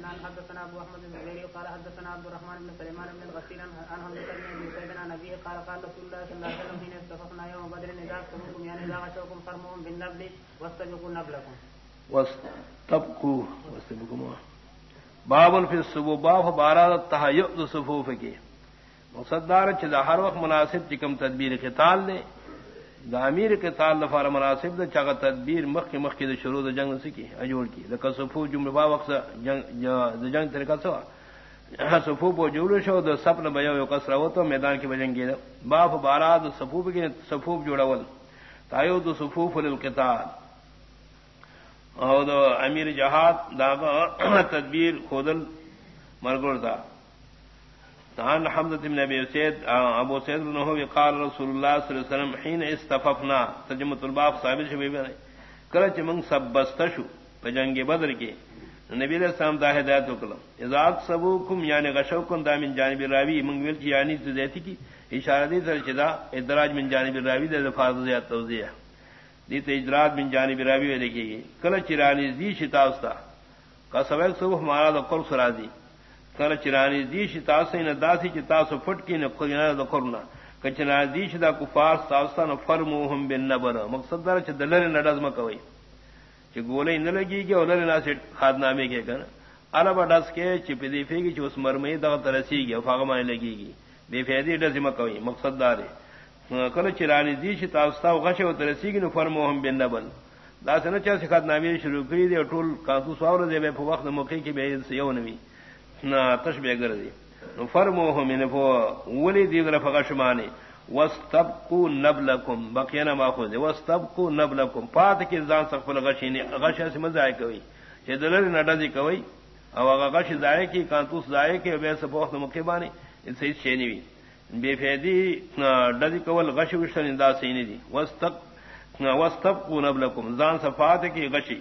سنان حدثنا ابو احمد بن زهير قال حدثنا عبد الرحمن بن سليمان بن الغسيل عن حمزه بن ابي سعيد عن ابيه قال قال رسول الله صلى الله عليه وسلم حين استفقنا يوم بدر اذا اكثركم يعني اذا غشوكم فرمهم بالنبل واستبقوا نبلكم. واستبقوا واستبقوا. باب فی الصبو باب بارات تحیؤ صفوف کے مقصد دار چدا ہر وقت مناسب چکم تدبیر قتال دے دا امیر قتال لفار مناسب دا چاگا تدبیر مخ کی مخ کی دا شروع دا جنگ سکی اجوڑ کی. دا صفو جمع با وقت جنگ دا جنگ طریقہ سوا صفو پو جوڑ شو دا سپن بیو یو قصر ہوتا میدان کی بجنگی دا باب بارات صفوف کی صفوف جوڑا تایو دا صفوف للقتال. او دا امیر جہاد دا تدبیر خودل مرگور دا عن حمد بن ابي سيد ابو سيد انه قال رسول الله صلى الله عليه وسلم حين استففنا ترجمه الباب صاحب شبيب نے کرچ من سبستشو جنگ بدر کے نبی علیہ السلام دا ہدایت وکلا اذا سبوکم یعنی غشوکم، دا من جانب راوی. من ویل یعنی ذاتی کی؟ اشارہ دی سر چدا ادراج من جانب راوی دے الفاظ زیادہ توضیح. دی تے اجرات من جانب راوی لکھی گئی کل چرانی دی شتا استا کا سبق صبح ہمارا دا قرص راضی کل چرانی دی شتا سے نہ داسی چتا سو پھٹ کی نہ قرنا دا قرنا کچنا دی شدا کفار تاستا نہ فرموہم بالنبر. مقصد دار چ دلر نہ دزم کوي چې ګولې نه لګي کې اولر نه سټ خادنامه کې کنه الا بډس کې چې په دې فېږي چې اوس مرمې دغه ترسيږي او هغه باندې لګيږي بے فائدې دزم کوي مقصد دار کله چرانی دی چې تاسو ته غشه او ترسيږي نو فرموهم بالنبل. دا څنګه چې خدای نامې شروع کړی دی ټول کاغذ سوال دی په وخت موقع کې به یو نوي نہ تشبیہ گردی. فرمو من فو ولی دیگر فغشمانی وستبقو نبلکم بقینا ماخوذ وستبقو نبلکم، پات کی زان سقفل غشینی غش سے مزائے کوئی. کہ دلر نڈزی کوئی، او اگا غش زائے کی، کانتوس زائے کی بے سبوخت مقبانی ان سے شینی وی. بے فیدی ڈزی کول غش وشتن اندا سینی دی. وستبقو نبلکم، زان صفات کی غشی.